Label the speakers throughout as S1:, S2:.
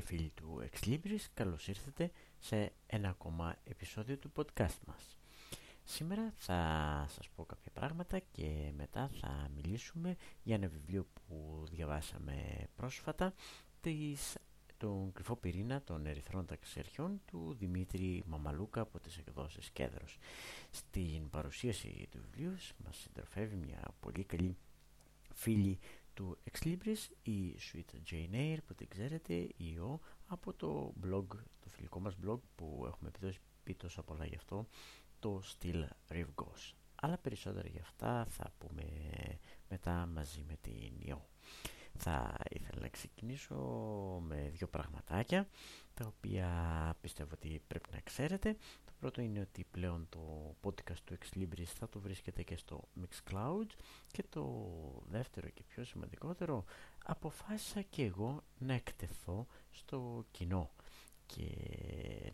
S1: Φίλες και φίλοι του Ex Libris, καλώς ήρθατε σε ένα ακόμα επεισόδιο του podcast μας. Σήμερα θα σας πω κάποια πράγματα και μετά θα μιλήσουμε για ένα βιβλίο που διαβάσαμε πρόσφατα της, τον κρυφό πυρήνα των ερυθρών ταξιαρχιών του Δημήτρη Μαμαλούκα από τις εκδόσεις Κέδρος. Στην παρουσίαση του βιβλίου μας συντροφεύει μια πολύ καλή φίλη του Ex Libris, η Sweet Jane Eyre που την ξέρετε, η Ο, από το blog, το φιλικό μας blog που έχουμε επιδώσει πει τόσο πολλά γι' αυτό, το Still Riv Goes. Αλλά περισσότερα γι' αυτά θα πούμε μετά μαζί με την Ιω. Θα ήθελα να ξεκινήσω με δύο πραγματάκια τα οποία πιστεύω ότι πρέπει να ξέρετε. Το πρώτο είναι ότι πλέον το podcast του Ex Libris θα το βρίσκεται και στο Mixcloud και το δεύτερο και πιο σημαντικότερο αποφάσισα και εγώ να εκτεθώ στο κοινό. Και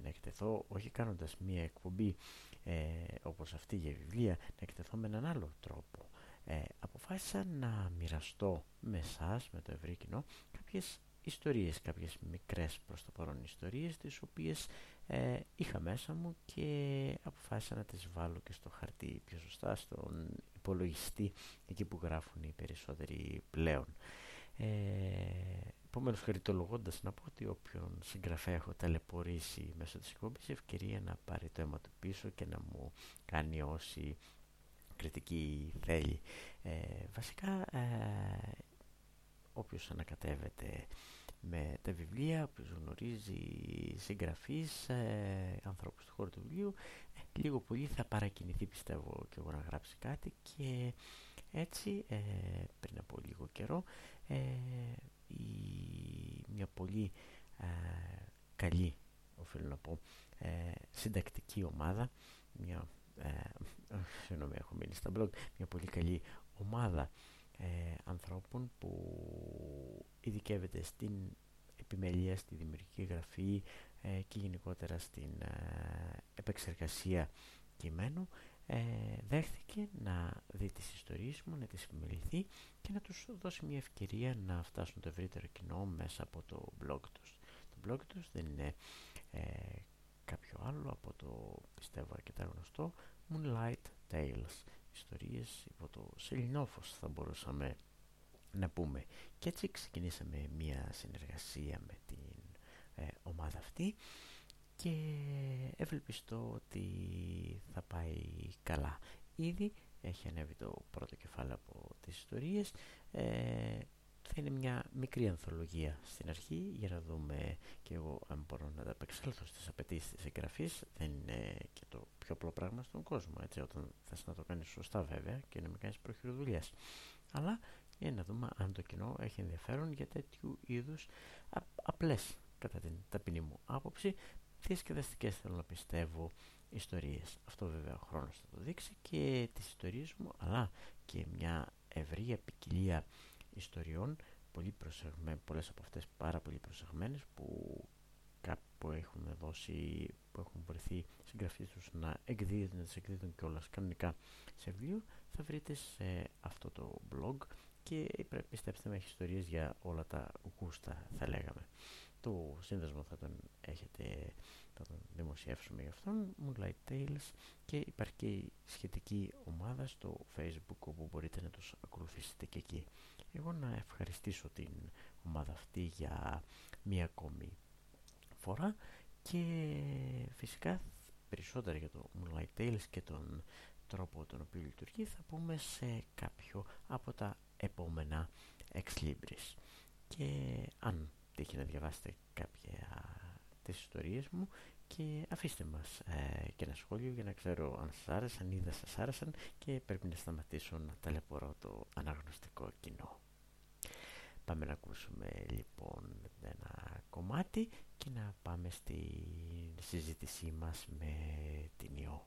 S1: να εκτεθώ όχι κάνοντας μία εκπομπή ε, όπως αυτή για βιβλία να εκτεθώ με έναν άλλο τρόπο. Ε, αποφάσισα να μοιραστώ με εσάς, με το ευρύ κοινό κάποιες ιστορίες, κάποιες μικρές προς το παρόν ιστορίες τις οποίες ε, είχα μέσα μου και αποφάσισα να τις βάλω και στο χαρτί πιο σωστά στον υπολογιστή εκεί που γράφουν οι περισσότεροι πλέον. Ε, Επομένως χαριτολογώντας να πω ότι όποιον συγγραφέα έχω ταλαιπωρήσει μέσω της εκπομπής ευκαιρία να πάρει το αίμα του πίσω και να μου κάνει όση κριτική θέλει. Ε, βασικά ε, όποιος ανακατεύεται με τα βιβλία, όποιος γνωρίζει συγγραφείς, ε, ανθρώπους του χώρου του βιβλίου, ε, λίγο πολύ θα παρακινηθεί πιστεύω και εγώ να γράψει κάτι. Και έτσι ε, πριν από λίγο καιρό ε, η, μια πολύ καλή οφείλω να πω συντακτική ομάδα μια συγγνώμη έχω μείνει στα blog μια πολύ καλή ομάδα ε, ανθρώπων που ειδικεύεται στην επιμελία, στη δημιουργική γραφή ε, και γενικότερα στην ε, επεξεργασία κειμένου ε, δέχθηκε να δει τις ιστορίες μου, να τις επιμεληθεί και να τους δώσει μια ευκαιρία να φτάσουν το ευρύτερο κοινό μέσα από το blog τους. Το blog τους δεν είναι κάποιο άλλο από το πιστεύω αρκετά γνωστό Moonlight Tales ιστορίες υπό το Σελινόφος θα μπορούσαμε να πούμε. Και έτσι ξεκινήσαμε μια συνεργασία με την ε, ομάδα αυτή και ευελπιστώ ότι θα πάει καλά. Ήδη έχει ανέβει το πρώτο κεφάλαιο από τις ιστορίες ε, θα είναι μια μικρή ανθολογία στην αρχή για να δούμε και εγώ αν μπορώ να τα απεξέλθω στις απαιτήσεις της εγγραφής. Δεν είναι και το πιο απλό πράγμα στον κόσμο έτσι όταν θες να το κάνεις σωστά βέβαια και να μην κάνεις προχειροδουλειές. Αλλά για να δούμε αν το κοινό έχει ενδιαφέρον για τέτοιου είδους α, απλές κατά την ταπεινή μου άποψη διασκεδαστικές θέλω να πιστεύω ιστορίες. Αυτό βέβαια ο χρόνος θα το δείξει και τις ιστορίες μου αλλά και μια ευρία ποικιλία ιστοριών πολύ προσεγμένες, πολλές από αυτές πάρα πολύ προσεγμένες που κάπου έχουν δώσει, που έχουν βρεθεί συγγραφείς τους να εκδίδουν, να τις εκδίδουν κιόλας κανονικά σε βιβλίο. Θα βρείτε σε αυτό το blog και πιστέψτε με έχει ιστορίες για όλα τα γούστα θα λέγαμε. Το σύνδεσμο θα τον έχετε θα τον δημοσιεύσουμε γι' αυτόν Moonlight Tales και υπάρχει και η σχετική ομάδα στο facebook όπου μπορείτε να τους ακολουθήσετε και εκεί εγώ να ευχαριστήσω την ομάδα αυτή για μία ακόμη φορά και φυσικά περισσότερα για το Moonlight Tales και τον τρόπο τον οποίο λειτουργεί. Θα πούμε σε κάποιο από τα επόμενα Ex Libris. Και αν τύχει να διαβάσετε κάποια τις ιστορίες μου και αφήστε μας ε, και ένα σχόλιο για να ξέρω αν σας άρεσαν ή δεν σας άρεσαν και πρέπει να σταματήσω να ταλαιπωρώ το αναγνωστικό κοινό. Πάμε να ακούσουμε λοιπόν ένα κομμάτι και να πάμε στη συζήτησή μας με την Ιώ.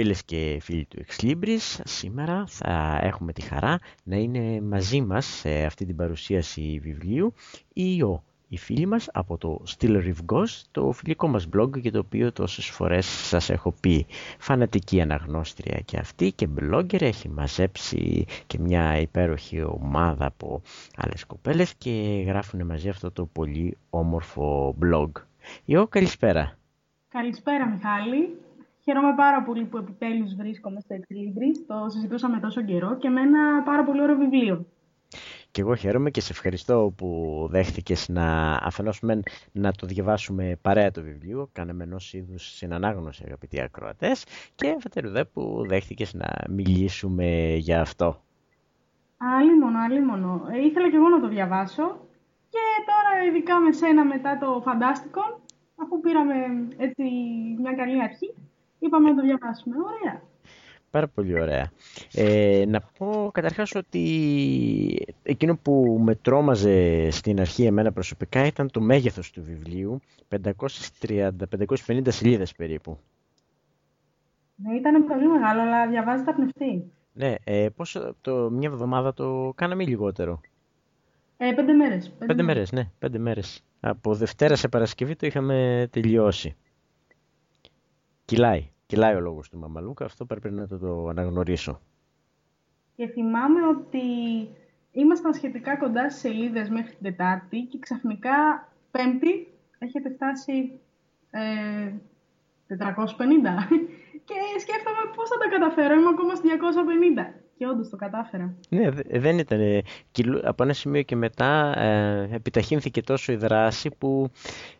S1: Φίλες και φίλοι του Exlibris, σήμερα θα έχουμε τη χαρά να είναι μαζί μας σε αυτή την παρουσίαση βιβλίου η ο η φίλη μας από το Still Riff Ghost, το φιλικό μας blog για το οποίο τόσες φορές σας έχω πει. Φανατική αναγνώστρια και αυτή και blogger έχει μαζέψει και μια υπέροχη ομάδα από άλλες κοπέλες και γράφουν μαζί αυτό το πολύ όμορφο blog. Ιω, καλησπέρα.
S2: Καλησπέρα Μιχάλη. Χαίρομαι πάρα πολύ που επιτέλους βρίσκομαι στο Exlibris. Το συζητούσαμε τόσο καιρό και με ένα πάρα πολύ ωραίο βιβλίο.
S1: Και εγώ χαίρομαι και σε ευχαριστώ που δέχτηκες να αφενός να το διαβάσουμε παρέα το βιβλίο, κάναμε ενός είδους συνανάγνωση αγαπητοί ακροατές και αφετέρου δε που δέχτηκες να μιλήσουμε για αυτό.
S2: Άλλη άλλη μόνο. Ε, ήθελα και εγώ να το διαβάσω και τώρα ειδικά με σένα μετά το φαντάστικο, αφού πήραμε έτσι μια καλή αρχή, είπαμε να το διαβάσουμε. Ωραία.
S1: Πάρα πολύ ωραία. Ε, να πω καταρχάς ότι εκείνο που με τρόμαζε στην αρχή εμένα προσωπικά ήταν το μέγεθος του βιβλίου, 530-550 σελίδες περίπου.
S2: Ναι, ήταν πολύ μεγάλο, αλλά διαβάζεται πνευστή.
S1: Ναι, ε, πώς το, μια εβδομάδα το κάναμε λιγότερο;
S2: Ε, πέντε μέρες.
S1: Πέντε, πέντε μέρες, ναι, πέντε μέρες. Από Δευτέρα σε Παρασκευή το είχαμε τελειώσει. Κυλάει. Κυλάει ο λόγος του Μαμαλούκα, αυτό πρέπει να το, το αναγνωρίσω.
S2: Και θυμάμαι ότι ήμασταν σχετικά κοντά στις σελίδες μέχρι την Τετάρτη και ξαφνικά Πέμπτη έχετε φτάσει ε, 450. και σκέφτομαι πώς θα τα καταφέρω, είμαι ακόμα στις 250. Και όντως το κατάφερα.
S1: Ναι, δεν ήταν. Από ένα σημείο και μετά ε, επιταχύνθηκε τόσο η δράση που.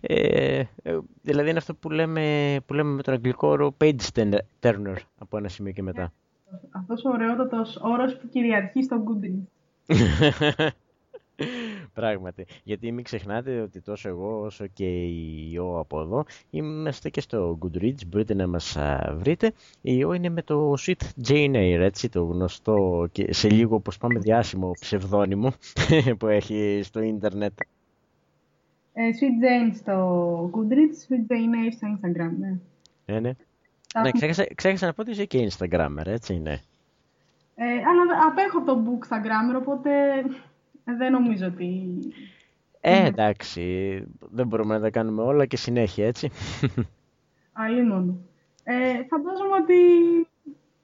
S1: Ε, ε, δηλαδή είναι αυτό που λέμε, που λέμε με τον αγγλικό όρο page turner από ένα σημείο και μετά.
S2: Αυτός ο ωραιότατος όρος που κυριαρχεί στο Google.
S1: Πράγματι. Γιατί μην ξεχνάτε ότι τόσο εγώ όσο και η ΙΟ από εδώ είμαστε και στο Goodreads, μπορείτε να μας βρείτε. Η ΙΟ είναι με το Sweet Jane Eyre, έτσι, το γνωστό και σε λίγο πως πάμε διάσημο ψευδόνυμο που έχει στο ίντερνετ.
S2: Ε, Sweet Jane στο Goodreads, Sweet Jane Eyre στο Instagram, ναι.
S1: Ναι, ναι. Ναι, ξέχασα, ξέχασα να πω ότι είσαι και Instagrammer, έτσι είναι.
S2: Ε, αλλά απέχω από το Bookstagrammer, οπότε ε, δεν νομίζω ότι...
S1: Ε, εντάξει. Δεν μπορούμε να τα κάνουμε όλα και συνέχεια, έτσι.
S2: Αλλή μόνο. Ε, φαντάζομαι ότι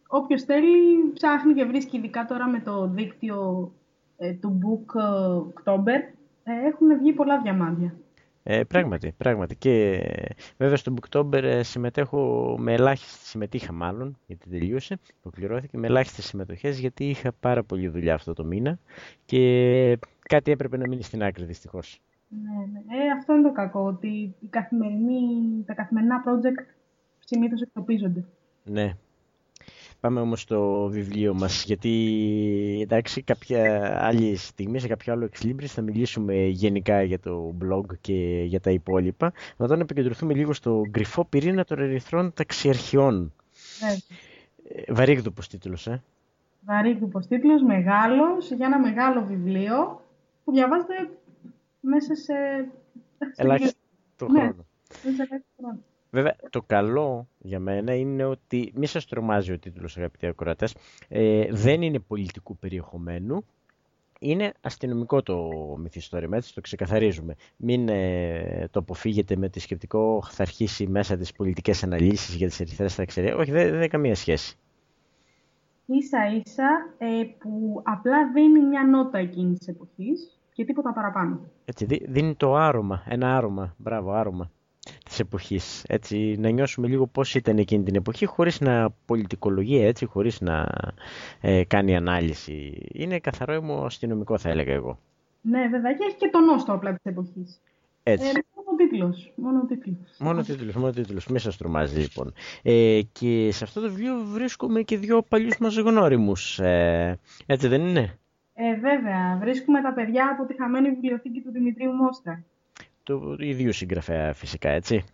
S2: όποιος θέλει ψάχνει και βρίσκει ειδικά τώρα με το δίκτυο ε, του Book October. Ε, έχουν βγει πολλά διαμάντια.
S1: Ε, πράγματι, πράγματι. Και βέβαια στο Booktober ε, συμμετέχω με ελάχιστη, συμμετείχα μάλλον, γιατί τελείωσε, ολοκληρώθηκε με ελάχιστες συμμετοχές, γιατί είχα πάρα πολλή δουλειά αυτό το μήνα και κάτι έπρεπε να μείνει στην άκρη δυστυχώς.
S2: Ναι, ναι. Ε, αυτό είναι το κακό, ότι οι τα καθημερινά project συνήθως εκτοπίζονται.
S1: Ναι, Πάμε όμως στο βιβλίο μας, γιατί εντάξει κάποια άλλη στιγμή, σε κάποιο άλλο εξλίμπρι θα μιλήσουμε γενικά για το blog και για τα υπόλοιπα. Να τώρα επικεντρωθούμε λίγο στο γκριφό πυρήνα των ερυθρών ταξιαρχιών. Ναι. Ε, βαρύγδουπος τίτλος, ε.
S2: Βαρύγδουπος τίτλος, μεγάλος, για ένα μεγάλο βιβλίο που διαβάζεται μέσα σε...
S1: Ελάχιστο ναι. χρόνο. χρόνο. Βέβαια, το καλό για μένα είναι ότι μη σας τρομάζει ο τίτλος, αγαπητοί ακροατές, ε, δεν είναι πολιτικού περιεχομένου, είναι αστυνομικό το μυθιστόρημα, έτσι το ξεκαθαρίζουμε. Μην ε, το αποφύγετε με τη σκεπτικό θα αρχίσει μέσα τις πολιτικές αναλύσεις για τις ερυθρές ταξιδιές. Όχι, δεν, δεν έχει καμία σχέση.
S2: Ίσα ίσα ε, που απλά δίνει μια νότα εκείνης της εποχής και τίποτα παραπάνω.
S1: Έτσι, δίνει το άρωμα, ένα άρωμα, μπράβο, άρωμα της εποχής. Έτσι, να νιώσουμε λίγο πώς ήταν εκείνη την εποχή χωρίς να πολιτικολογεί, έτσι, χωρίς να ε, κάνει ανάλυση. Είναι καθαρό αστυνομικό θα έλεγα εγώ.
S2: Ναι, βέβαια, και έχει και τον νόστο απλά της εποχής.
S1: Έτσι. Ε,
S2: μόνο τίτλος. Μόνο τίτλος.
S1: Μόνο τίτλος, μόνο τίτλος. Μη σας τρομάζει λοιπόν. Ε, και σε αυτό το βιβλίο βρίσκουμε και δύο παλιούς μας γνώριμους. Ε, έτσι δεν είναι;
S2: Ε, βέβαια. Βρίσκουμε τα παιδιά από τη χαμένη βιβλιοθήκη του Δημητρίου Μόστρα
S1: του ίδιου συγγραφέα φυσικά, έτσι.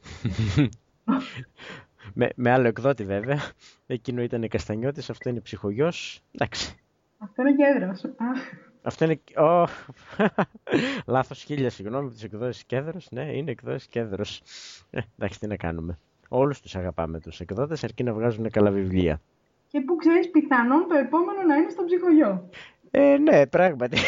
S1: με, με άλλο εκδότη βέβαια. Εκείνο ήταν Καστανιώτης, αυτό είναι ψυχογιός. Εντάξει.
S2: Αυτό είναι Κέδρος.
S1: Αυτό είναι... Oh. Λάθος χίλια, συγγνώμη, τις εκδόσεις Κέδρος. Ναι, είναι εκδόσεις Κέδρος. Ε, εντάξει, τι να κάνουμε. Όλους τους αγαπάμε τους εκδότες, αρκεί να βγάζουν καλά βιβλία.
S2: Και που ξέρεις, πιθανόν το επόμενο να είναι στο ψυχογειό.
S1: Ε, ναι, πράγματι.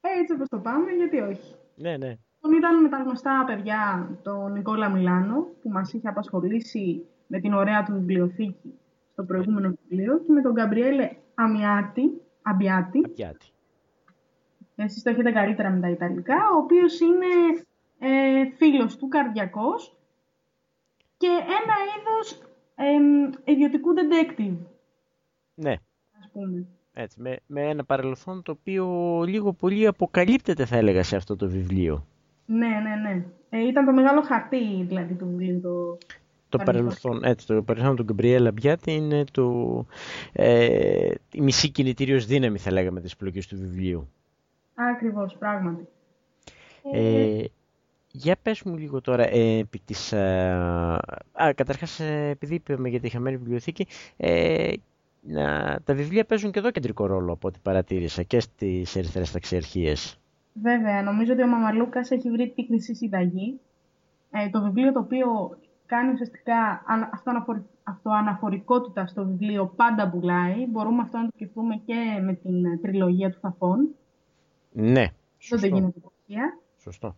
S2: Ε, έτσι όπως το πάμε, γιατί όχι.
S1: Ναι, ναι.
S2: Τον ήταν με τα γνωστά παιδιά, τον Νικόλα Μιλάνο, που μας είχε απασχολήσει με την ωραία του βιβλιοθήκη στο προηγούμενο βιβλίο, και με τον Γκαμπριέλε Αμιάτη, Αμπιάτη.
S1: Αμπιάτη.
S2: Εσείς το έχετε καλύτερα με τα Ιταλικά, ο οποίος είναι ε, φίλος του, καρδιακός, και ένα είδος ε, ιδιωτικού detective.
S1: Ναι.
S2: Ας πούμε.
S1: Έτσι, με, με ένα παρελθόν το οποίο λίγο πολύ αποκαλύπτεται θα έλεγα σε αυτό το βιβλίο.
S2: Ναι, ναι, ναι. Ε, ήταν το μεγάλο χαρτί δηλαδή του βιβλίου. Το,
S1: το παρελθόν, έτσι, το παρελθόν του Γκαμπριέλα Μπιάτη είναι το, ε, η μισή κινητήριος δύναμη θα λέγαμε της πλοκής του βιβλίου.
S2: Ακριβώς, πράγματι.
S1: Ε, για πες μου λίγο τώρα ε, επί της... Ε, α, καταρχάς, ε, επειδή είπαμε για τη χαμένη βιβλιοθήκη, ε, να, τα βιβλία παίζουν και εδώ κεντρικό ρόλο από ό,τι παρατήρησα και στις ερυθρές ταξιαρχίες.
S2: Βέβαια, νομίζω ότι ο Μαμαλούκας έχει βρει τη χρυσή συνταγή. Ε, το βιβλίο το οποίο κάνει ουσιαστικά αυτοαναφορικότητα στο βιβλίο πάντα πουλάει. Μπορούμε αυτό να το σκεφτούμε και με την τριλογία του Θαφών.
S1: Ναι, σωστό.
S2: Δεν γίνεται ποτέ.
S1: Σωστό.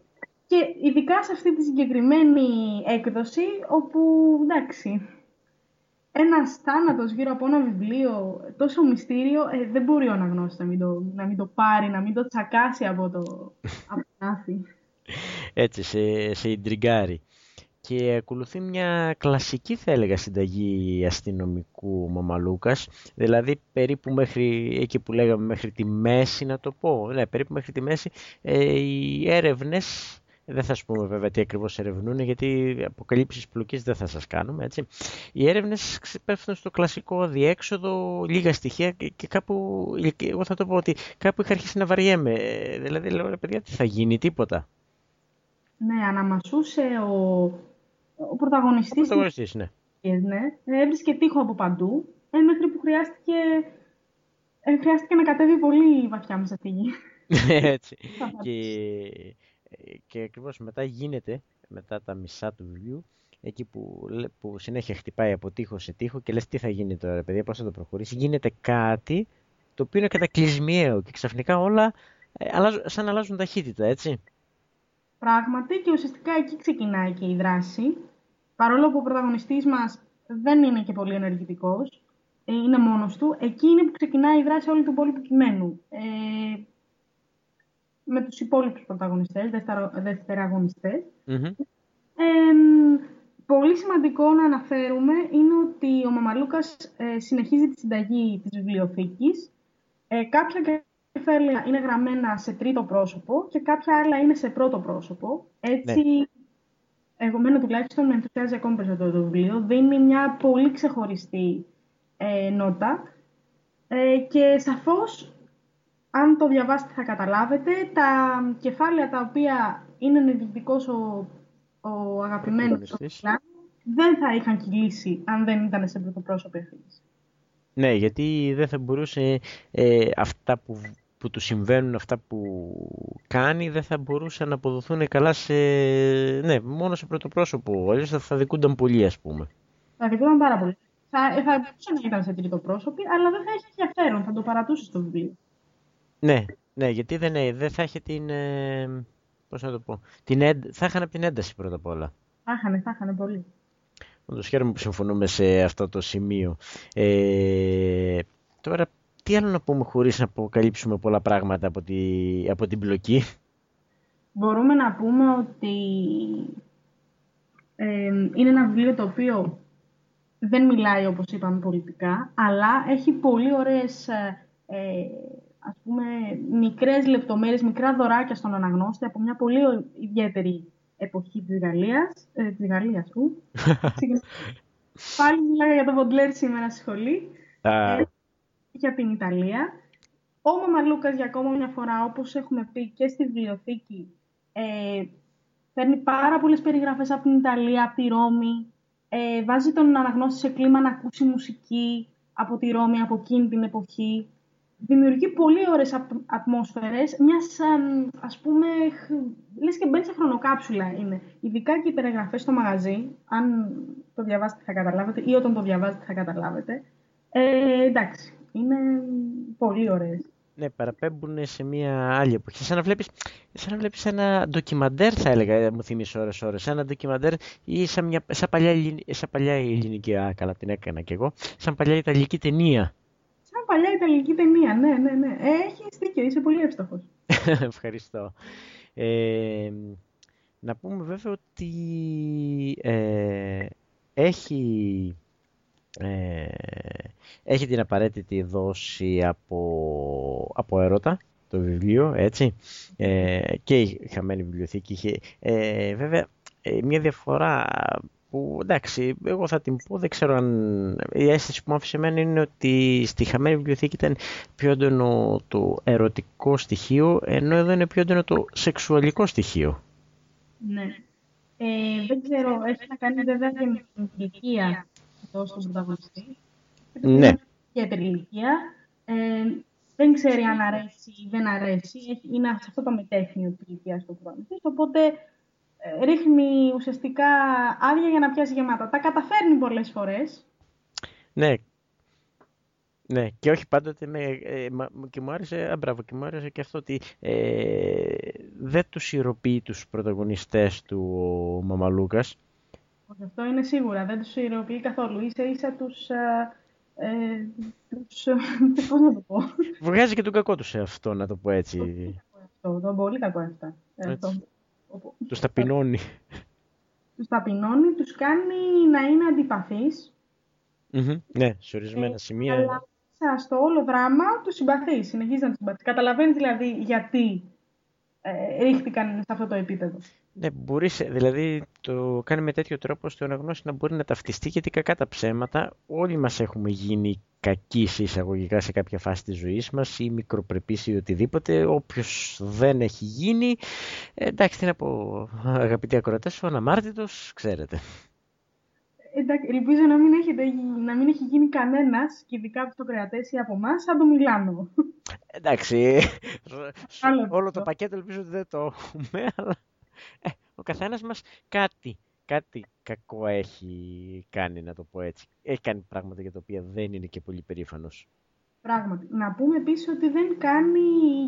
S2: Και ειδικά σε αυτή τη συγκεκριμένη έκδοση, όπου εντάξει, ένας θάνατος γύρω από ένα βιβλίο, τόσο μυστήριο, ε, δεν μπορεί ο αναγνώστης να, μην το, να μην το πάρει, να μην το τσακάσει από το, από
S1: Έτσι, σε, σε ιντριγκάρει. Και ακολουθεί μια κλασική, θα έλεγα, συνταγή αστυνομικού Μαμαλούκας, δηλαδή περίπου μέχρι, εκεί που λέγαμε μέχρι τη μέση να το πω, ναι, περίπου μέχρι τη μέση, ε, οι έρευνες δεν θα σου πούμε βέβαια τι ακριβώς ερευνούν, γιατί αποκαλύψεις πλοκής δεν θα σας κάνουμε. Έτσι. Οι έρευνες πέφτουν στο κλασικό διέξοδο, λίγα στοιχεία και κάπου. Εγώ θα το πω ότι κάπου είχα αρχίσει να βαριέμαι. Δηλαδή, λέω ρε παιδιά, τι θα γίνει, τίποτα.
S2: Ναι, αναμασούσε ο, ο πρωταγωνιστής. Ο
S1: πρωταγωνιστής, ναι.
S2: ναι. Έβρισκε τείχο από παντού, ε, μέχρι που χρειάστηκε, ε, χρειάστηκε να κατέβει πολύ βαθιά μέσα στη γη.
S1: Έτσι. και και ακριβώς μετά γίνεται, μετά τα μισά του βιβλίου, εκεί που, που συνέχεια χτυπάει από τείχο σε τείχο και λες τι θα γίνει τώρα παιδιά, πώς θα το προχωρήσει, γίνεται κάτι το οποίο είναι κατακλυσμιαίο και ξαφνικά όλα ε, αλλάζουν, σαν αλλάζουν ταχύτητα, έτσι.
S2: Πράγματι και ουσιαστικά εκεί ξεκινάει και η δράση. Παρόλο που ο πρωταγωνιστής μας δεν είναι και πολύ ενεργητικός, ε, είναι μόνος του, εκεί είναι που ξεκινάει η δράση όλου του υπόλοιπου κειμένου. Ε, με τους υπόλοιπους πρωταγωνιστές, δευτεραγωνιστές. πολύ σημαντικό να αναφέρουμε είναι ότι ο Μαμαλούκας ε, συνεχίζει τη συνταγή της βιβλιοθήκης. Ε, κάποια κεφάλαια είναι γραμμένα σε τρίτο πρόσωπο και κάποια άλλα είναι σε πρώτο πρόσωπο. Έτσι, ναι. εγώ μένω τουλάχιστον με ενθουσιάζει ακόμη περισσότερο το βιβλίο. Δίνει μια πολύ ξεχωριστή ε, νότα ε, και σαφώς αν το διαβάσετε θα καταλάβετε, τα κεφάλαια τα οποία είναι ενεργητικός ο, ο αγαπημένος δεν θα είχαν κυλήσει αν δεν ήταν σε πρωτοπρόσωπη αφήγηση.
S1: Ναι, γιατί δεν θα μπορούσε ε, αυτά που, που του συμβαίνουν, αυτά που κάνει, δεν θα μπορούσαν να αποδοθούν καλά σε, ναι, μόνο σε πρωτοπρόσωπο. Αλλιώς θα, θα δικούνταν πολύ, ας πούμε.
S2: Θα δικούνταν πάρα πολύ. Θα, θα μπορούσε να ήταν σε τρίτο πρόσωπο, αλλά δεν θα έχει ενδιαφέρον, θα το παρατούσε στο βιβλίο.
S1: Ναι, ναι, γιατί δεν, δεν θα είχε την. Ε, πώς να το πω. Την έντ, θα είχαν την ένταση πρώτα απ' όλα.
S2: Θα είχαν, θα είχαν πολύ.
S1: Όντως χαίρομαι που συμφωνούμε σε αυτό το σημείο. Ε, τώρα, τι άλλο να πούμε χωρίς να αποκαλύψουμε πολλά πράγματα από, τη, από την πλοκή.
S2: Μπορούμε να πούμε ότι ε, είναι ένα βιβλίο το οποίο δεν μιλάει όπως είπαμε πολιτικά, αλλά έχει πολύ ωραίες ε, ε ας πούμε, μικρές λεπτομέρειες, μικρά δωράκια στον αναγνώστη από μια πολύ ιδιαίτερη εποχή της Γαλλίας. Ε, της Γαλλίας, ου. Πάλι μιλάω για τον Βοντλέρ σήμερα στη σχολή. Ε, για την Ιταλία. Ο Μαμαλούκας για ακόμα μια φορά, όπως έχουμε πει και στη βιβλιοθήκη, ε, φέρνει πάρα πολλές περιγραφές από την Ιταλία, από τη Ρώμη. Ε, βάζει τον αναγνώστη σε κλίμα να ακούσει μουσική από τη Ρώμη, από εκείνη την εποχή δημιουργεί πολύ ωραίες ατμόσφαιρες μιας, ας πούμε, λες και μπαίνει σε χρονοκάψουλα είναι. Ειδικά και οι περιγραφές στο μαγαζί, αν το διαβάσετε θα καταλάβετε ή όταν το διαβάζετε θα καταλάβετε. Ε, εντάξει, είναι πολύ ωραίες.
S1: Ναι, παραπέμπουν σε μια άλλη εποχή. Σαν να βλέπεις, σαν να βλέπεις ένα ντοκιμαντέρ, θα έλεγα, ε, μου θυμίσει ώρες ώρες. Ένα ντοκιμαντέρ ή σαν, μια, σαν, παλιά, σαν παλιά ελληνική, α, καλά την έκανα κι εγώ, σαν παλιά ιταλική ταινία.
S2: Σαν παλιά ιταλική ταινία, ναι, ναι, ναι. Ε, έχεις δίκιο, είσαι πολύ εύστοχος.
S1: Ευχαριστώ. Ε, να πούμε βέβαια ότι ε, έχει, ε, έχει την απαραίτητη δόση από, από έρωτα το βιβλίο, έτσι, ε, και η χαμένη βιβλιοθήκη είχε, ε, βέβαια, ε, μια διαφορά που εντάξει, εγώ θα την πω, δεν ξέρω αν η αίσθηση που μου άφησε εμένα είναι ότι στη χαμένη βιβλιοθήκη ήταν πιο έντονο το ερωτικό στοιχείο, ενώ εδώ είναι πιο έντονο το σεξουαλικό στοιχείο.
S2: Ναι. Ε, δεν ξέρω, έχει να κάνει βέβαια και με την ηλικία εδώ στον πρωταγωνιστή.
S1: Ναι.
S2: Και την ηλικία. Ε, δεν ξέρει αν αρέσει ή δεν αρέσει. Είναι σε αυτό το μετέχνιο της ηλικίας του πρωταγωνιστή. Οπότε ε, ρίχνει ουσιαστικά άδεια για να πιάσει γεμάτα. Τα καταφέρνει πολλές φορές.
S1: Ναι. Ναι, και όχι πάντοτε με, ε, και μου άρεσε, α, και μου άρεσε και αυτό ότι ε, δεν τους ηρωποιεί τους πρωταγωνιστές του ο Μαμαλούκας.
S2: Αυτό είναι σίγουρα, δεν τους ηρωποιεί καθόλου. Ίσα ίσα τους... Ε, τους πώς να το πω.
S1: Βγάζει και τον κακό του σε αυτό, να το πω έτσι.
S2: Το, το πολύ κακό αυτό.
S1: Τους ταπεινώνει.
S2: Τους ταπεινώνει, τους κάνει να είναι αντιπαθείς.
S1: Ναι, σε ορισμένα ε, σημεία.
S2: Αλλά στο όλο δράμα τους συμπαθείς, συνεχίζεις να τους συμπαθείς. Καταλαβαίνεις δηλαδή γιατί ε, ρίχτηκαν σε αυτό το επίπεδο.
S1: Ναι, μπορείς, δηλαδή το κάνει με τέτοιο τρόπο ώστε ο αναγνώστης να μπορεί να ταυτιστεί γιατί κακά τα ψέματα όλοι μας έχουμε γίνει κακοί σε εισαγωγικά σε κάποια φάση της ζωής μας ή μικροπρεπείς ή οτιδήποτε. Όποιος δεν έχει γίνει, ε, εντάξει τι να πω αγαπητοί ακροατές, ο αναμάρτητος ξέρετε.
S2: Εντάξει, ελπίζω να μην, έχετε, να μην έχει γίνει κανένας, και ειδικά από το κρεατέ ή από εμάς, σαν το Μιλάνο.
S1: Εντάξει. όλο το πακέτο ελπίζω ότι δεν το έχουμε, αλλά ε, ο καθένας μας κάτι, κάτι κακό έχει κάνει, να το πω έτσι. Έχει κάνει πράγματα για τα οποία δεν είναι και πολύ περήφανος.
S2: Πράγματι. Να πούμε επίσης ότι δεν κάνει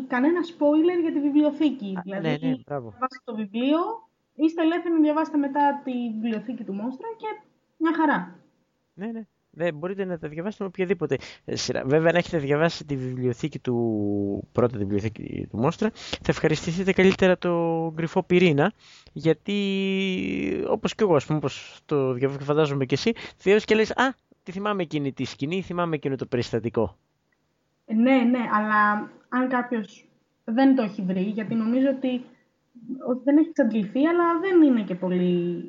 S2: κανένα spoiler για τη βιβλιοθήκη.
S1: Α,
S2: δηλαδή,
S1: ναι, ναι, μπράβο.
S2: το βιβλίο, είστε ελεύθεροι να διαβάσετε μετά τη βιβλιοθήκη του Μόστρα και μια χαρά.
S1: Ναι, ναι. Δεν μπορείτε να τα διαβάσετε με οποιαδήποτε σειρά. Βέβαια, αν έχετε διαβάσει τη βιβλιοθήκη του, πρώτα τη βιβλιοθήκη του Μόστρα, θα ευχαριστηθείτε καλύτερα το γκριφό πυρήνα, γιατί όπως και εγώ, ας πούμε, όπως το φαντάζομαι και εσύ, διαβάζεις και λες, α, τι θυμάμαι εκείνη τη σκηνή, θυμάμαι εκείνο το περιστατικό.
S2: Ναι, ναι, αλλά αν κάποιος δεν το έχει βρει, γιατί νομίζω ότι, ότι δεν έχει εξαντληθεί, αλλά δεν είναι και πολύ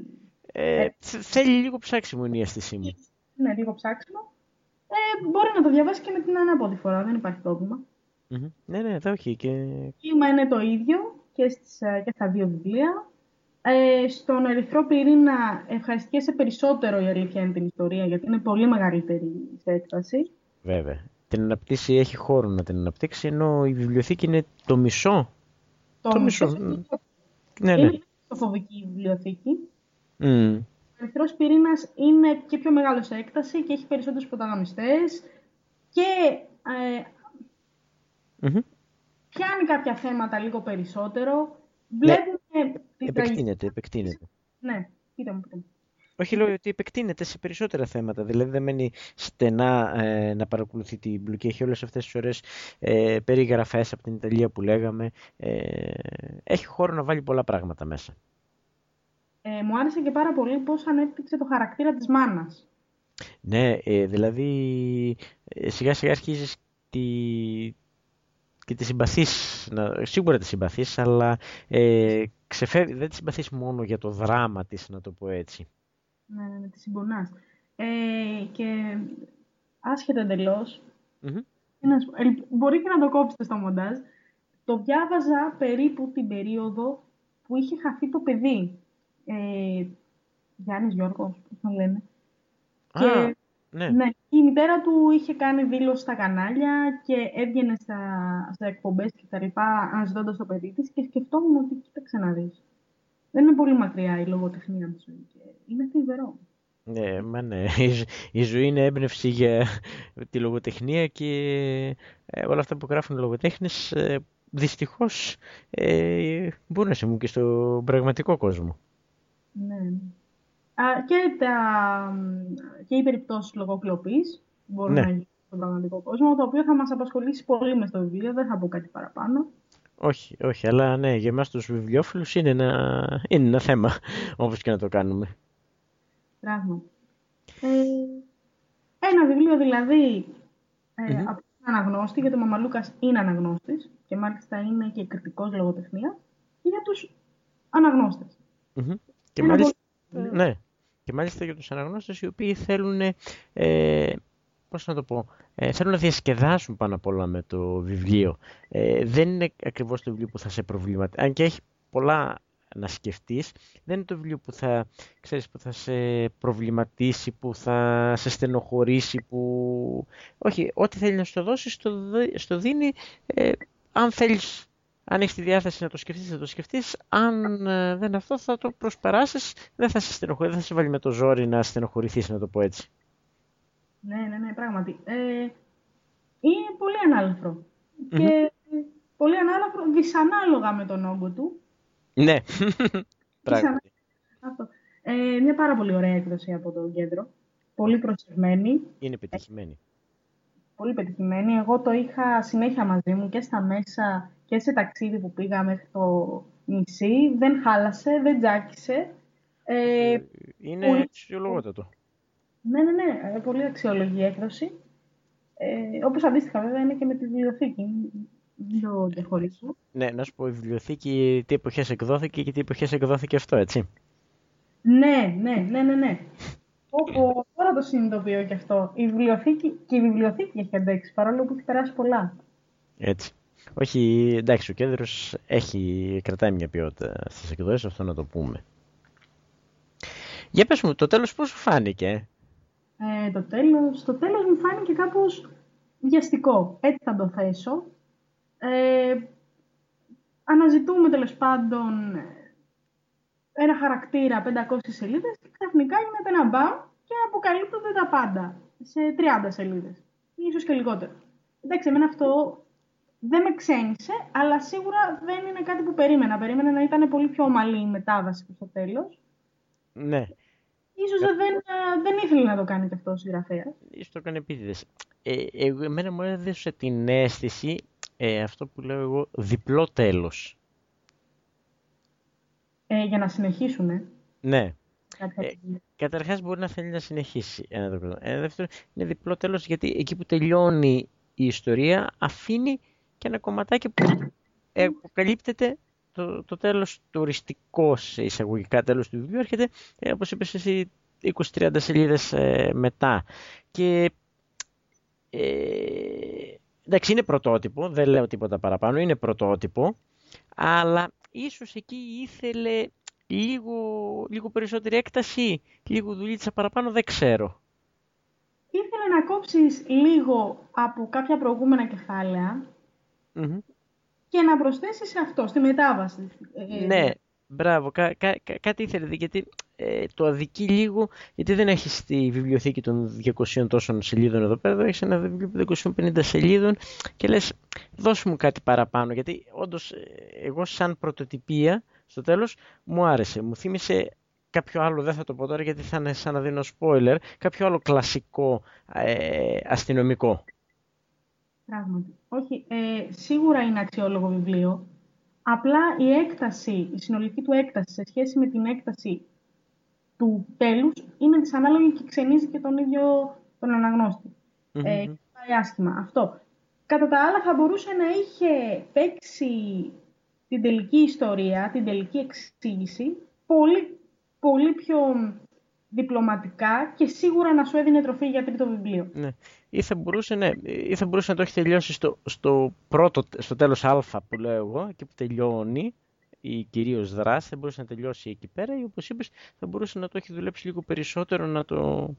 S1: ε, θέλει λίγο ψάξιμο είναι η αίσθησή μου.
S2: Ναι, λίγο ψάξιμο. Ε, μπορεί να το διαβάσει και με την ανάποδη φορά, δεν υπάρχει
S1: Ναι, ναι, θα όχι. Και...
S2: Κύμα είναι το ίδιο και, στις, ε, και στα δύο βιβλία. Ε, στον Ερυθρό Πυρήνα ευχαριστιέσαι περισσότερο η αλήθεια είναι την ιστορία, γιατί είναι πολύ μεγαλύτερη σε έκταση.
S1: Βέβαια. Την αναπτύσσει, έχει χώρο να την αναπτύξει, ενώ η βιβλιοθήκη είναι το μισό.
S2: Το, το μισό. Ναι, ναι. Είναι το φοβική βιβλιοθήκη. Mm. Ο Ερυθρός Πυρήνας είναι και πιο μεγάλο σε έκταση και έχει περισσότερους πρωταγωνιστές και ε, mm-hmm. πιάνει κάποια θέματα λίγο περισσότερο. Βλέπουμε...
S1: Ναι. Επεκτείνεται, επεκτείνεται.
S2: Ναι, πείτε μου, πείτε μου.
S1: Όχι, λέω ότι επεκτείνεται σε περισσότερα θέματα. Δηλαδή δεν μένει στενά ε, να παρακολουθεί την Μπλουκή. Έχει όλες αυτές τις ωραίες ε, περιγραφές από την Ιταλία που λέγαμε. Ε, έχει χώρο να βάλει πολλά πράγματα μέσα
S2: ε, μου άρεσε και πάρα πολύ πώς ανέπτυξε το χαρακτήρα της μάνας.
S1: Ναι, ε, δηλαδή ε, σιγά σιγά αρχίζεις τη, και τη συμπαθείς, να, σίγουρα τη συμπαθείς, αλλά ε, ξεφεύγει, δεν τη συμπαθείς μόνο για το δράμα της, να το πω έτσι.
S2: Ναι, ναι, ναι τη συμπονάς. Ε, και άσχετα εντελώς. μπορεί και να το κόψετε στο μοντάζ. Το διάβαζα περίπου την περίοδο που είχε χαθεί το παιδί ε, Γιάννης Γιώργος, πώς τον λένε.
S1: Α, και...
S2: Ναι. ναι. Η μητέρα του είχε κάνει δήλωση στα κανάλια και έβγαινε στα, στα εκπομπές και τα λοιπά αναζητώντας το παιδί της και σκεφτόμουν ότι κοίταξε να δεις. Δεν είναι πολύ μακριά η λογοτεχνία μου και είναι θλιβερό.
S1: Ναι, μα ναι. Η, ζωή είναι έμπνευση για τη λογοτεχνία και ε, όλα αυτά που γράφουν οι λογοτέχνες ε, δυστυχώς ε, μπορούν να συμβούν και στον πραγματικό κόσμο.
S2: Ναι. και, τα, και οι περιπτώσεις λογοκλοπής μπορούν ναι. να γίνουν στον πραγματικό κόσμο, το οποίο θα μας απασχολήσει πολύ μες στο βιβλίο, δεν θα πω κάτι παραπάνω.
S1: Όχι, όχι, αλλά ναι, για εμάς τους βιβλιόφιλους είναι ένα, είναι ένα θέμα, όπως και να το κάνουμε.
S2: Πράγμα. Ε, ένα βιβλίο δηλαδή ε, mm-hmm. από τον αναγνώστη, γιατί ο Μαμαλούκας είναι αναγνώστης και μάλιστα είναι και κριτικός λογοτεχνίας, και για τους αναγνώστες.
S1: Mm-hmm. Και, μάλιστα, ναι. και μάλιστα για τους αναγνώστες οι οποίοι θέλουν, ε, πώς να το πω, ε, θέλουν να διασκεδάσουν πάνω απ' όλα με το βιβλίο. Ε, δεν είναι ακριβώς το βιβλίο που θα σε προβληματίσει, αν και έχει πολλά να σκεφτείς, δεν είναι το βιβλίο που θα, ξέρεις, που θα σε προβληματίσει, που θα σε στενοχωρήσει, που... Όχι, ό,τι θέλει να σου το δώσει, στο, στο δίνει, ε, αν θέλεις αν έχεις τη διάθεση να το σκεφτείς, θα το σκεφτείς. Αν ε, δεν αυτό, θα το προσπεράσεις. Δεν θα σε στενοχωρήσει, δεν θα σε βάλει με το ζόρι να στενοχωρηθείς, να το πω έτσι.
S2: Ναι, ναι, ναι, πράγματι. Ε, είναι πολύ ανάλαφρο. Και πολύ ανάλαφρο, δυσανάλογα με τον όγκο του.
S1: Ναι, πράγματι.
S2: Αυτό. Ε, μια πάρα πολύ ωραία έκδοση από το κέντρο. Πολύ προσεγμένη.
S1: Είναι πετυχημένη.
S2: Πολύ πετυχημένη. Εγώ το είχα συνέχεια μαζί μου και στα μέσα και σε ταξίδι που πήγα μέχρι το νησί. Δεν χάλασε, δεν τζάκισε.
S1: Ε, είναι πολύ... αξιολογότατο.
S2: Ναι, ναι, ναι. Ε, πολύ αξιολογή έκδοση. Ε, όπως αντίστοιχα βέβαια είναι και με τη βιβλιοθήκη. Δεν το διαχωρίζω.
S1: Ναι, να σου πω, η βιβλιοθήκη τι εποχές εκδόθηκε και τι εποχές εκδόθηκε αυτό, έτσι.
S2: Ναι, ναι, ναι, ναι, ναι. Όπου τώρα το συνειδητοποιώ και αυτό. Η βιβλιοθήκη, και η βιβλιοθήκη έχει αντέξει, παρόλο που έχει περάσει πολλά.
S1: Έτσι. Όχι, εντάξει, ο κέντρος έχει, κρατάει μια ποιότητα στις εκδόσεις, αυτό να το πούμε. Για πες μου, το τέλος πώς σου φάνηκε;
S2: Ε, το, τέλος, το τέλος μου φάνηκε κάπως βιαστικό. Έτσι θα το θέσω. Ε, αναζητούμε τέλος πάντων ένα χαρακτήρα 500 σελίδες και ξαφνικά γίνεται ένα μπαμ και αποκαλύπτονται τα πάντα σε 30 σελίδες. Ίσως και λιγότερο. Εντάξει, εμένα αυτό δεν με ξένησε, αλλά σίγουρα δεν είναι κάτι που περίμενα. Περίμενα να ήταν πολύ πιο ομαλή η μετάβαση προς το τέλος.
S1: Ναι.
S2: Ίσως δεν, δεν ήθελε να το κάνει και αυτό ο συγγραφέας.
S1: Ίσως το έκανε επίτηδες. Ε, εμένα μου έδωσε την αίσθηση, ε, αυτό που λέω εγώ, διπλό τέλος.
S2: Ε, για να συνεχίσουν, ε.
S1: Ναι. Ε, καταρχάς μπορεί να θέλει να συνεχίσει ένα το ε, δεύτερο είναι διπλό τέλος γιατί εκεί που τελειώνει η ιστορία αφήνει και ένα κομματάκι που αποκαλύπτεται το, το τέλος το οριστικό σε εισαγωγικά τέλος του βιβλίου έρχεται ε, όπως είπες εσύ 20-30 σελίδες ε, μετά. Και ε, εντάξει είναι πρωτότυπο δεν λέω τίποτα παραπάνω είναι πρωτότυπο αλλά ίσως εκεί ήθελε λίγο, λίγο περισσότερη έκταση λίγο δουλίτσα παραπάνω δεν ξέρω.
S2: Ήθελε να κόψεις λίγο από κάποια προηγούμενα και να προσθέσεις αυτό, στη μετάβαση.
S1: Ε, ναι, μπράβο, κά, κά, κάτι ήθελε, γιατί ε, το αδικεί λίγο, γιατί δεν έχεις στη βιβλιοθήκη των 200 τόσων σελίδων εδώ πέρα, έχεις ένα βιβλίο 250 σελίδων και λες δώσ' μου κάτι παραπάνω, γιατί όντως ε, εγώ σαν πρωτοτυπία στο τέλος μου άρεσε, μου θύμισε κάποιο άλλο, δεν θα το πω τώρα γιατί θα είναι σαν να δίνω spoiler, κάποιο άλλο κλασικό ε, αστυνομικό.
S2: Πράγματι. Όχι, ε, σίγουρα είναι αξιόλογο βιβλίο. Απλά η έκταση, η συνολική του έκταση σε σχέση με την έκταση του τέλους είναι δυσανάλογη και ξενίζει και τον ίδιο τον αναγνώστη. Mm-hmm. Ε, πάει άσχημα. Αυτό. Κατά τα άλλα θα μπορούσε να είχε παίξει την τελική ιστορία, την τελική εξήγηση πολύ, πολύ πιο διπλωματικά και σίγουρα να σου έδινε τροφή για τρίτο βιβλίο.
S1: Ναι. Ή θα μπορούσε, ναι, ή θα μπορούσε να το έχει τελειώσει στο, στο, πρώτο, στο τέλος α που λέω εγώ, εκεί που τελειώνει η κυρίως δράση, θα μπορούσε να τελειώσει εκεί πέρα ή όπως είπες θα μπορούσε να το έχει δουλέψει λίγο περισσότερο, να το,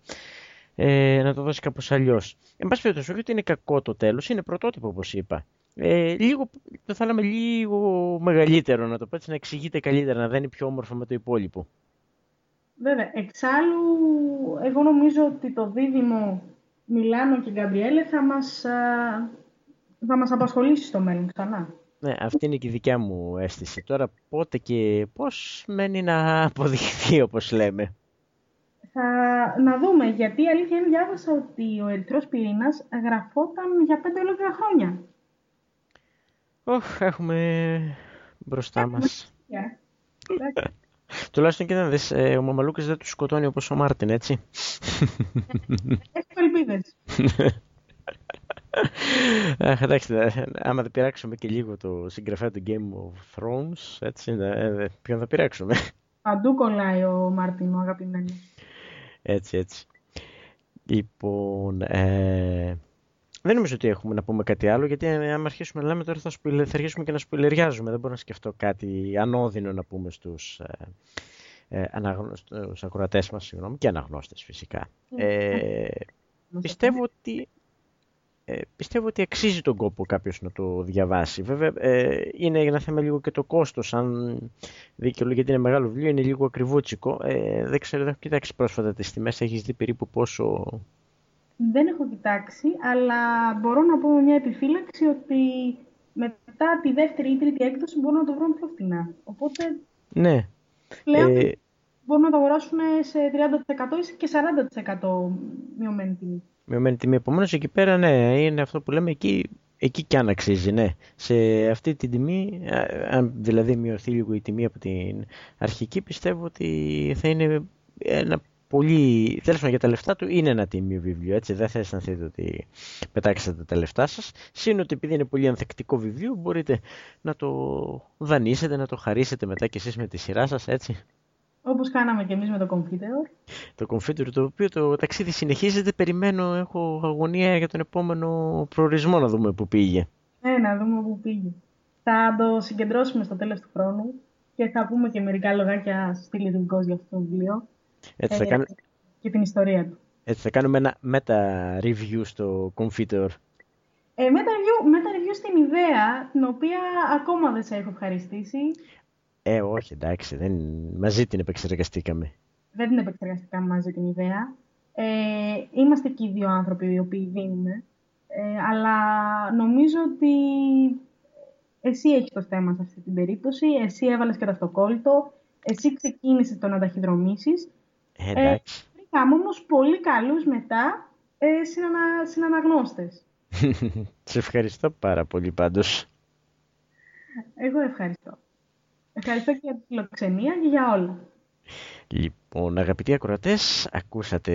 S1: ε, να το δώσει κάπως αλλιώς. Εν πάση περιπτώσει, όχι ότι είναι κακό το τέλος, είναι πρωτότυπο όπως είπα. Ε, λίγο, το θέλαμε λίγο μεγαλύτερο να το πω έτσι, να εξηγείται καλύτερα, να δένει πιο όμορφο με το υπόλοιπο.
S2: Βέβαια, εξάλλου εγώ νομίζω ότι το δίδυμο Μιλάνο και Γκαμπριέλε θα μας, θα μας απασχολήσει στο μέλλον ξανά.
S1: Ναι, αυτή είναι και η δικιά μου αίσθηση. Τώρα πότε και πώς μένει να αποδειχθεί όπως λέμε.
S2: Θα να δούμε, γιατί η αλήθεια είναι διάβασα ότι ο ερυθρός πυρήνας γραφόταν για πέντε ολόκληρα χρόνια.
S1: Όχ, έχουμε μπροστά μας. Τουλάχιστον και να δεις, ε, ο Μαμαλούκας δεν τους σκοτώνει όπως ο Μάρτιν, έτσι.
S2: Έχω ελπίδες.
S1: Εντάξει, άμα δεν πειράξουμε και λίγο το συγγραφέα του Game of Thrones, έτσι, ε, ποιον θα πειράξουμε.
S2: Παντού κολλάει ο Μάρτιν, ο αγαπημένος.
S1: Έτσι, έτσι. Λοιπόν, ε, δεν νομίζω ότι έχουμε να πούμε κάτι άλλο, γιατί αν αρχίσουμε να λέμε τώρα θα, σπουλε, θα αρχίσουμε και να σπουλεριάζουμε. Δεν μπορώ να σκεφτώ κάτι ανώδυνο να πούμε στους, ε, ε, στους ακροατές μας, συγγνώμη, και αναγνώστες φυσικά. Ε, πιστεύω ότι ε, πιστεύω ότι αξίζει τον κόπο κάποιος να το διαβάσει. Βέβαια, ε, είναι ένα θέμα λίγο και το κόστος. Αν δίκαιο γιατί είναι μεγάλο βιβλίο, είναι λίγο ακριβούτσικο. Ε, δεν ξέρω, δεν έχω κοιτάξει πρόσφατα τις τιμές. Έχεις δει περίπου πόσο.
S2: Δεν έχω κοιτάξει, αλλά μπορώ να πω μια επιφύλαξη ότι μετά τη δεύτερη ή τρίτη έκδοση μπορούν να το βρουν πιο φθηνά. Οπότε.
S1: Ναι.
S2: Πλέον ε... μπορούν να το αγοράσουν σε 30% ή και 40% μειωμένη τιμή
S1: μειωμένη τιμή. Επομένως εκεί πέρα, ναι, είναι αυτό που λέμε εκεί, εκεί κι αν αξίζει, ναι. Σε αυτή την τιμή, αν δηλαδή μειωθεί λίγο η τιμή από την αρχική, πιστεύω ότι θα είναι ένα πολύ. Τέλος πάντων για τα λεφτά του είναι ένα τίμιο βιβλίο. Έτσι, δεν θα αισθανθείτε ότι πετάξατε τα λεφτά σας. Συν ότι επειδή είναι πολύ ανθεκτικό βιβλίο, μπορείτε να το δανείσετε, να το χαρίσετε μετά κι εσείς με τη σειρά σας, έτσι.
S2: Όπως κάναμε και εμείς με το Confiteur.
S1: Το Confiteur, το οποίο το ταξίδι συνεχίζεται. Περιμένω, έχω αγωνία για τον επόμενο προορισμό να δούμε πού πήγε.
S2: Ναι, να δούμε πού πήγε. Θα το συγκεντρώσουμε στο τέλος του χρόνου και θα πούμε και μερικά λογάκια στη λειτουργικό για αυτό το βιβλίο.
S1: Έτσι θα ε, κάνουμε...
S2: Και την ιστορία του.
S1: Έτσι θα κάνουμε ένα meta-review στο Confiteur.
S2: Ε, meta-review, meta-review στην ιδέα, την οποία ακόμα δεν σε έχω ευχαριστήσει.
S1: Ε, όχι, εντάξει, δεν... μαζί την επεξεργαστήκαμε.
S2: Δεν την επεξεργαστήκαμε μαζί την ιδέα. Ε, είμαστε και οι δύο άνθρωποι οι οποίοι δίνουμε. Ε, αλλά νομίζω ότι εσύ έχεις το θέμα σε αυτή την περίπτωση. Εσύ έβαλες και το αυτοκόλλητο. Εσύ ξεκίνησες το να ταχυδρομήσεις.
S1: Ε, εντάξει.
S2: Ε, βρήκαμε όμως πολύ καλούς μετά ε, συνανα... συναναγνώστες.
S1: Σε ευχαριστώ πάρα πολύ πάντως.
S2: Εγώ ευχαριστώ. Ευχαριστώ και για τη φιλοξενία και για όλα.
S1: Λοιπόν, αγαπητοί ακροατές, ακούσατε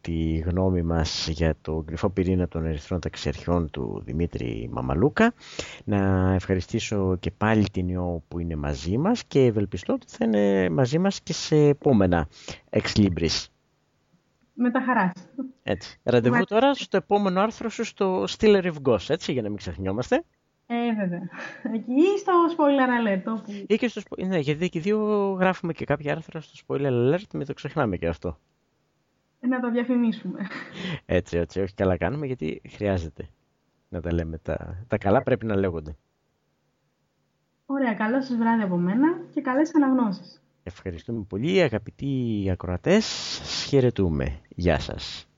S1: τη γνώμη μας για το κρυφό πυρήνα των ερυθρών ταξιαρχιών του Δημήτρη Μαμαλούκα. Να ευχαριστήσω και πάλι την Ιώ που είναι μαζί μας και ευελπιστώ ότι θα είναι μαζί μας και σε επόμενα Ex Libris.
S2: Με τα χαράς.
S1: Έτσι. Ραντεβού τώρα στο επόμενο άρθρο σου στο Stiller of Ghost, έτσι, για να μην ξεχνιόμαστε.
S2: Ε, βέβαια. Εκεί στο spoiler alert. Όπου...
S1: Ή και στο, ναι, γιατί και δύο γράφουμε και κάποια άρθρα στο spoiler alert, με το ξεχνάμε και αυτό.
S2: Ε, να το διαφημίσουμε.
S1: Έτσι, έτσι, όχι καλά κάνουμε, γιατί χρειάζεται να τα λέμε. Τα, τα καλά πρέπει να λέγονται.
S2: Ωραία, καλό σας βράδυ από μένα και καλές αναγνώσεις.
S1: Ευχαριστούμε πολύ αγαπητοί ακροατές. Χαιρετούμε. Γεια σας.